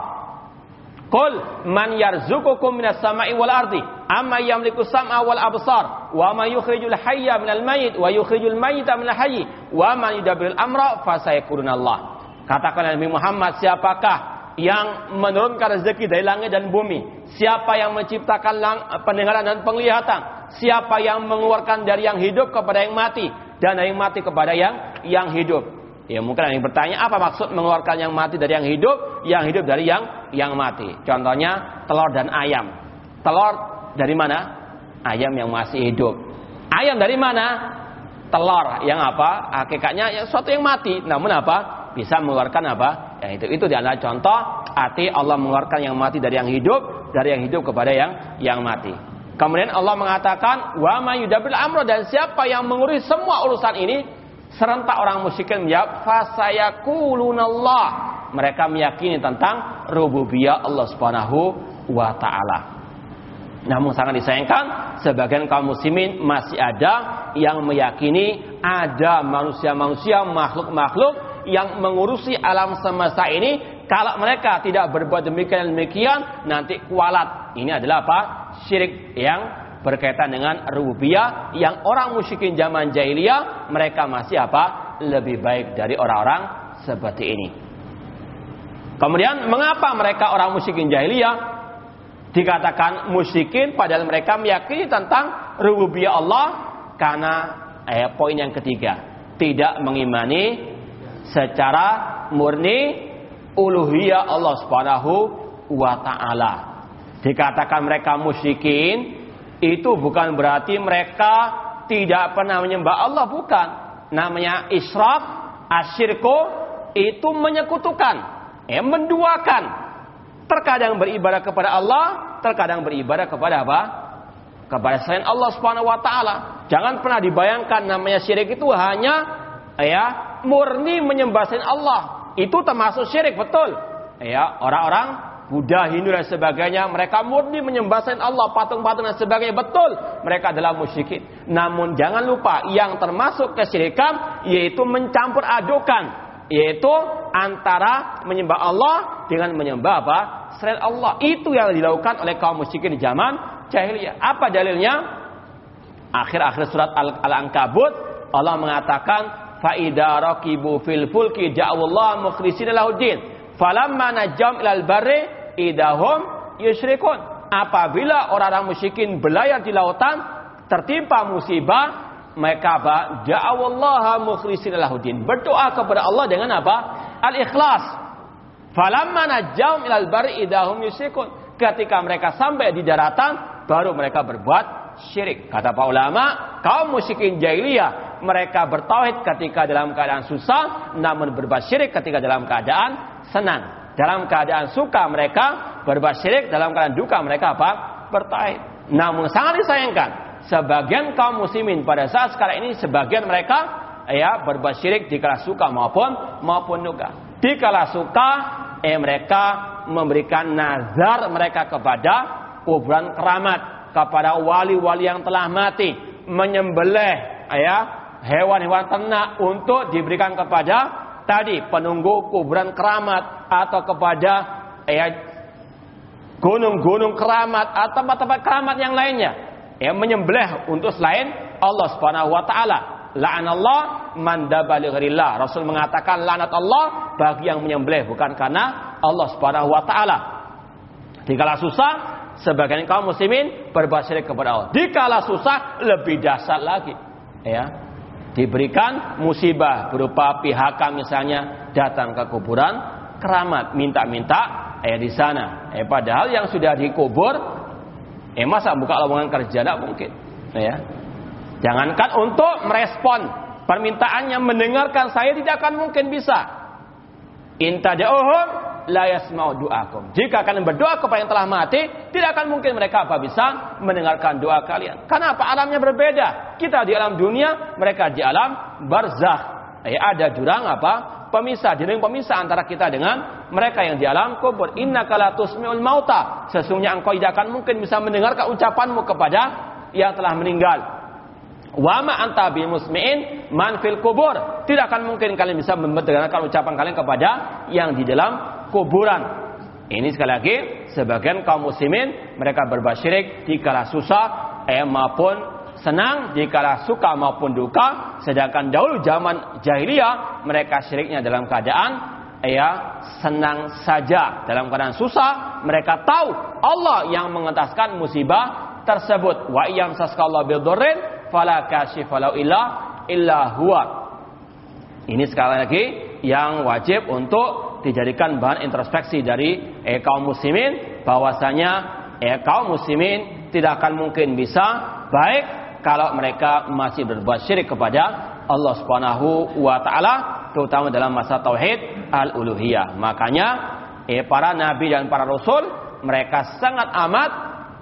Qul man yarzuqukum minas sama'i wal ardi amma yamliku sam'a wal absar wa ma yukhrijul hayya minal mayyit wa yukhrijul mayyita minal hayy wa man yudabbirul amra fasayaquluna Allah. Katakan Nabi Muhammad siapakah yang menurunkan rezeki dari langit dan bumi? Siapa yang menciptakan lang, pendengaran dan penglihatan? Siapa yang mengeluarkan dari yang hidup kepada yang mati dan dari yang mati kepada yang yang hidup? Ya mungkin ada yang bertanya apa maksud mengeluarkan yang mati dari yang hidup, yang hidup dari yang yang mati. Contohnya telur dan ayam. Telur dari mana? Ayam yang masih hidup. Ayam dari mana? Telur yang apa? Hakikatnya yang suatu yang mati. Namun apa? Bisa mengeluarkan apa? Yang itu. Itu adalah contoh arti Allah mengeluarkan yang mati dari yang hidup, dari yang hidup kepada yang yang mati. Kemudian Allah mengatakan, "Wa ma yudabil amro" dan siapa yang mengurus semua urusan ini, Serentak orang musyrikin menjawab, "Fasayakulunallah." Mereka meyakini tentang rububiyah Allah Subhanahu wa taala. Namun sangat disayangkan, sebagian kaum muslimin masih ada yang meyakini ada manusia-manusia, makhluk-makhluk yang mengurusi alam semesta ini. Kalau mereka tidak berbuat demikian demikian, nanti kualat. Ini adalah apa? Syirik yang berkaitan dengan rububiyah yang orang musyrikin zaman jahiliyah mereka masih apa? lebih baik dari orang-orang seperti ini. Kemudian mengapa mereka orang musyrikin jahiliyah dikatakan musyrikin padahal mereka meyakini tentang rububiyah Allah karena eh, poin yang ketiga tidak mengimani secara murni uluhiyah Allah Subhanahu wa taala. Dikatakan mereka musyrikin itu bukan berarti mereka tidak pernah menyembah Allah, bukan. Namanya israf, asyirku, itu menyekutukan, eh, menduakan. Terkadang beribadah kepada Allah, terkadang beribadah kepada apa? Kepada selain Allah Subhanahu wa taala. Jangan pernah dibayangkan namanya syirik itu hanya ya murni menyembah selain Allah. Itu termasuk syirik, betul. Ya, orang-orang Buddha, Hindu dan sebagainya, mereka murni menyembah selain Allah, patung-patung dan sebagainya. Betul, mereka adalah musyrikin. Namun jangan lupa yang termasuk kesyirikan yaitu mencampur adukan, yaitu antara menyembah Allah dengan menyembah apa? Selain Allah. Itu yang dilakukan oleh kaum musyrikin di zaman jahiliyah. Apa dalilnya? Akhir-akhir surat Al-Ankabut Allah mengatakan fa idza raqibu fil fulki ja'allahu mukhlishina lahuddin falamma najam ilal barri idahum yusyrikun apabila orang-orang musyrikin berlayar di lautan tertimpa musibah mereka apa ja'awallaha mukhlishina lahuddin berdoa kepada Allah dengan apa al ikhlas falamma najam ilal barri idahum yusyrikun ketika mereka sampai di daratan baru mereka berbuat syirik. Kata para ulama, kaum musyrikin jahiliyah mereka bertauhid ketika dalam keadaan susah, namun berbuat syirik ketika dalam keadaan senang. Dalam keadaan suka mereka berbuat syirik, dalam keadaan duka mereka apa? Bertauhid. Namun sangat disayangkan, sebagian kaum muslimin pada saat sekarang ini sebagian mereka ya berbuat syirik di kala suka maupun maupun duka. Di kala suka eh mereka memberikan nazar mereka kepada kuburan keramat kepada wali-wali yang telah mati menyembelih ya hewan-hewan ternak untuk diberikan kepada tadi penunggu kuburan keramat atau kepada ya gunung-gunung keramat atau tempat-tempat keramat yang lainnya yang menyembelih untuk selain Allah Subhanahu wa taala. La'anallah man dabali Rasul mengatakan lanat Allah bagi yang menyembelih bukan karena Allah Subhanahu wa taala. Dikala susah sebagian kaum muslimin berbuat syirik kepada Allah. Dikala susah lebih dasar lagi. Ya. Diberikan musibah berupa PHK misalnya datang ke kuburan keramat minta-minta eh di sana. Eh padahal yang sudah dikubur eh masa buka lowongan kerja tidak mungkin. Ya. Jangankan untuk merespon permintaannya mendengarkan saya tidak akan mungkin bisa. Intada'uhum la yasma'u du'akum. Jika kalian berdoa kepada yang telah mati, tidak akan mungkin mereka apa bisa mendengarkan doa kalian. Karena apa? Alamnya berbeda. Kita di alam dunia, mereka di alam barzakh. Eh, ada jurang apa? Pemisah, dinding pemisah antara kita dengan mereka yang di alam kubur. Inna kalatus tusmi'ul mauta. Sesungguhnya engkau tidak akan mungkin bisa mendengarkan ucapanmu kepada yang telah meninggal. Wa ma anta musmi'in man fil kubur. Tidak akan mungkin kalian bisa mendengarkan ucapan kalian kepada yang di dalam kuburan. Ini sekali lagi sebagian kaum muslimin mereka berbuat syirik di kala susah eh, maupun senang di kala suka maupun duka. Sedangkan dahulu zaman jahiliyah mereka syiriknya dalam keadaan ya senang saja dalam keadaan susah mereka tahu Allah yang mengentaskan musibah tersebut wa iyam saskallahu bidurrin fala kashifalau illa illa huwa ini sekali lagi yang wajib untuk dijadikan bahan introspeksi dari eh, kaum muslimin bahwasanya eh, kaum muslimin tidak akan mungkin bisa baik kalau mereka masih berbuat syirik kepada Allah Subhanahu wa taala terutama dalam masa tauhid al-uluhiyah. Makanya eh, para nabi dan para rasul mereka sangat amat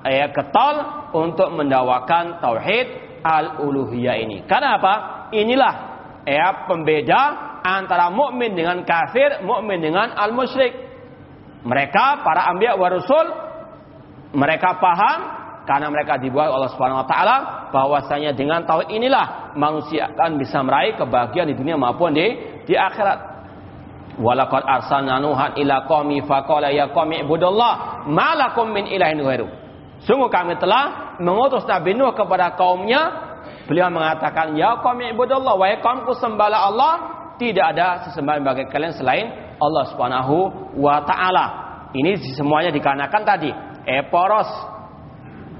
eh, ketol untuk mendawakan tauhid al-uluhiyah ini. Karena apa? Inilah eh, pembeda antara mukmin dengan kafir, mukmin dengan al-musyrik. Mereka para anbiya wa rasul mereka paham karena mereka dibuat Allah Subhanahu wa taala bahwasanya dengan tauhid inilah manusia akan bisa meraih kebahagiaan di dunia maupun di di akhirat. Walaqad arsalna Nuhan ila qaumi faqala ya qaumi ibudullah malakum min ilahin ghairu. Sungguh kami telah mengutus Nabi Nuh kepada kaumnya Beliau mengatakan, Ya qaumi ibudullah, wahai kaumku sembahlah Allah, tidak ada sesembahan bagi kalian selain Allah Subhanahu wa taala. Ini semuanya dikarenakan tadi eh poros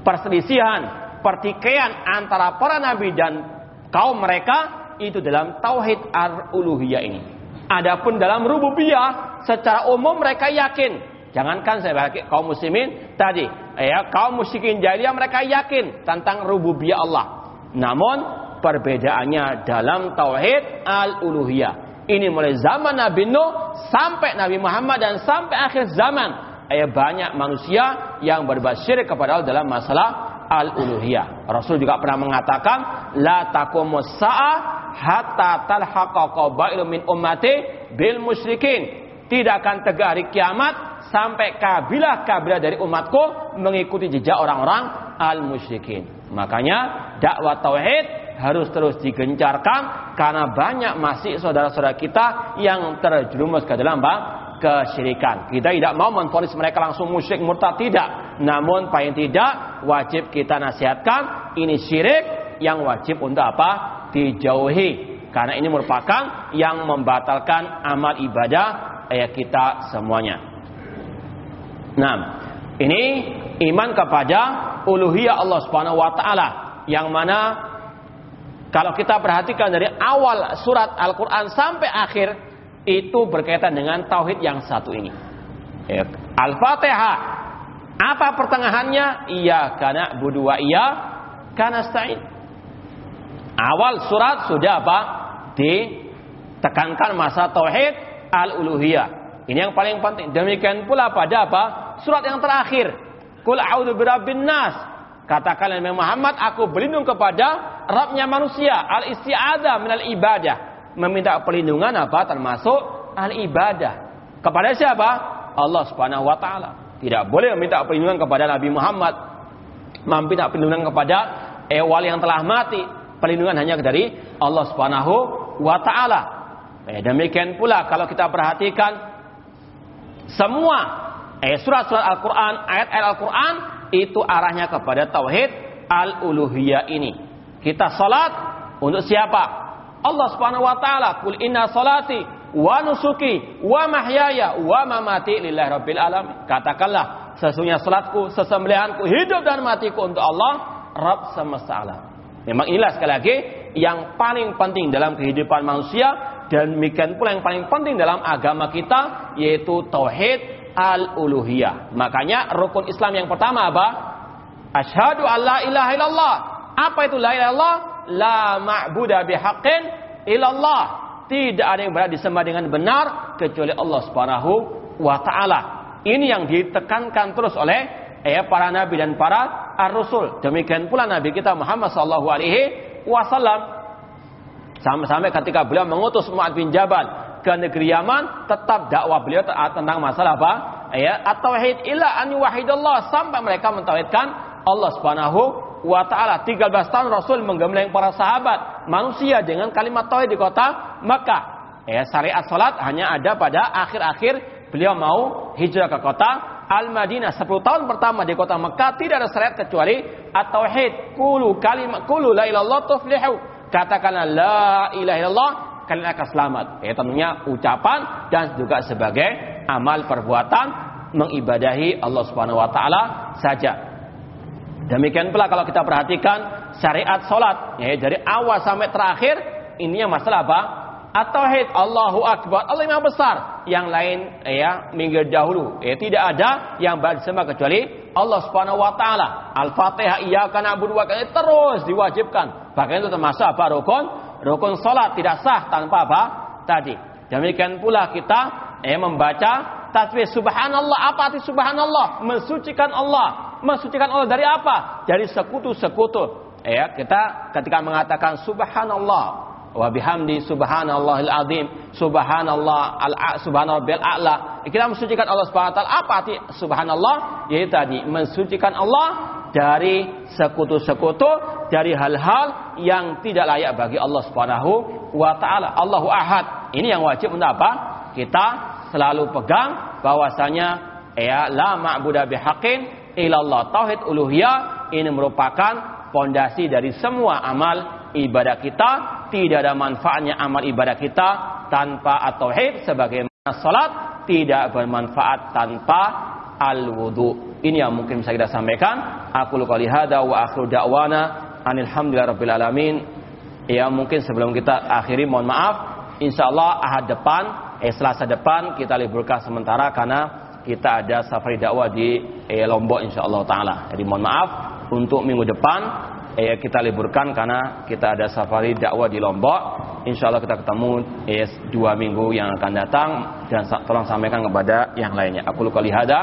perselisihan, pertikaian antara para nabi dan kaum mereka itu dalam tauhid al-uluhiyah ini. Adapun dalam rububiyah secara umum mereka yakin Jangankan saya kaum muslimin tadi, ya kaum musyrikin jahiliyah mereka yakin tentang rububiyah Allah. Namun perbedaannya dalam tauhid al-uluhiyah. Ini mulai zaman Nabi Nuh sampai Nabi Muhammad dan sampai akhir zaman. Ayah banyak manusia yang berbuat syirik kepada Allah dalam masalah al-uluhiyah. Rasul juga pernah mengatakan, la taqumus sa'ah hatta talhaqa qabailu min ummati bil musyrikin. Tidak akan tegak hari kiamat sampai kabilah-kabilah dari umatku mengikuti jejak orang-orang al-musyrikin. Makanya dakwah tauhid harus terus digencarkan karena banyak masih saudara-saudara kita yang terjerumus ke dalam apa? Kesyirikan. Kita tidak mau menfonis mereka langsung musyrik murtad tidak. Namun paling tidak wajib kita nasihatkan ini syirik yang wajib untuk apa? dijauhi. karena ini merupakan yang membatalkan amal ibadah eh, kita semuanya. Nah, ini iman kepada uluhiyah Allah Subhanahu wa taala yang mana kalau kita perhatikan dari awal surat Al-Qur'an sampai akhir itu berkaitan dengan tauhid yang satu ini. Ya, Al-Fatihah. Apa pertengahannya? Iya karena budua iya karena stain. Awal surat sudah apa? Ditekankan masa tauhid al-uluhiyah. Ini yang paling penting. Demikian pula pada apa? Surat yang terakhir. Kul a'udzu birabbin nas. Katakanlah Muhammad, aku berlindung kepada Rabbnya manusia. Al-isti'adzah minal ibadah. Meminta perlindungan apa? Termasuk al-ibadah. Kepada siapa? Allah subhanahu wa ta'ala. Tidak boleh meminta perlindungan kepada Nabi Muhammad. Meminta perlindungan kepada ewal yang telah mati. Perlindungan hanya dari Allah subhanahu wa ta'ala. Eh, demikian pula kalau kita perhatikan semua eh, surat-surat Al-Quran, ayat-ayat Al-Quran itu arahnya kepada tauhid al-uluhiyah ini. Kita salat untuk siapa? Allah Subhanahu wa taala, "Qul inna salati wa nusuki wa mahyaya wa mamati lillahi rabbil alamin." Katakanlah, sesungguhnya salatku, sesembelihanku, hidup dan matiku untuk Allah, Rabb semesta alam. Memang inilah sekali lagi yang paling penting dalam kehidupan manusia dan demikian pula yang paling penting dalam agama kita yaitu tauhid al-uluhiyah. Makanya rukun Islam yang pertama apa? Asyhadu alla ilaha illallah apa itu la ilaha illallah? La ma'budu bihaqqin illallah. Tidak ada yang berada disembah dengan benar kecuali Allah Subhanahu wa taala. Ini yang ditekankan terus oleh eh, para nabi dan para ar-rasul. Demikian pula nabi kita Muhammad sallallahu alaihi wasallam. Sampai-sampai ketika beliau mengutus Mu'ad bin Jabal ke negeri Yaman, tetap dakwah beliau tentang masalah apa? Ya, at-tauhid illa an yuwahidallah sampai mereka mentauhidkan Allah Subhanahu wa taala 13 tahun Rasul menggembleng para sahabat manusia dengan kalimat tauhid di kota Mekah. Ya, syariat salat hanya ada pada akhir-akhir beliau mau hijrah ke kota Al-Madinah 10 tahun pertama di kota Mekah tidak ada syariat kecuali at-tauhid. Qulu kalimat qulu la ilallah tuflihu. Katakanlah la ilaha illallah kalian akan selamat. Ya, tentunya ucapan dan juga sebagai amal perbuatan mengibadahi Allah Subhanahu wa taala saja. Demikian pula kalau kita perhatikan syariat solat, ya dari awal sampai terakhir, ini yang masalah apa? At-tauhid, Allahu Akbar, Allah yang besar. Yang lain ya minggir dahulu. Ya tidak ada yang bersama kecuali Allah Subhanahu wa taala. Al-Fatihah iyyaka na'budu wa terus diwajibkan. Bahkan itu termasuk apa rukun? Rukun salat tidak sah tanpa apa? Tadi. Demikian pula kita eh, membaca tasbih subhanallah. Apa arti subhanallah? Mensucikan Allah mensucikan Allah dari apa? Dari sekutu-sekutu. Ya, kita ketika mengatakan subhanallah wa bihamdi subhanallahil azim, subhanallah al subhanallah a'la. Kita mensucikan Allah Subhanahu wa taala. Apa arti subhanallah? Yaitu tadi mensucikan Allah dari sekutu-sekutu, dari hal-hal yang tidak layak bagi Allah Subhanahu wa taala. Allahu Ahad. Ini yang wajib untuk apa? Kita selalu pegang bahwasanya ya la ma'budu bihaqqin ilallah. Tauhid uluhiyah ini merupakan pondasi dari semua amal ibadah kita. Tidak ada manfaatnya amal ibadah kita tanpa at-tauhid sebagaimana salat tidak bermanfaat tanpa al-wudu. Ini yang mungkin bisa kita sampaikan. Aku luka lihada wa akhiru da'wana anilhamdulillah rabbil alamin. Ya mungkin sebelum kita akhiri mohon maaf. Insya Allah ahad depan, eh selasa depan kita liburkan sementara karena kita ada safari dakwah di eh, Lombok insyaallah taala. Jadi mohon maaf untuk minggu depan eh, kita liburkan karena kita ada safari dakwah di Lombok. Insyaallah kita ketemu eh, dua minggu yang akan datang dan tolong sampaikan kepada yang lainnya. Aku luka lihada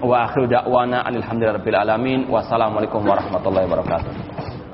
wa akhiru da'wana alhamdulillahirabbil alamin. Wassalamualaikum warahmatullahi wabarakatuh.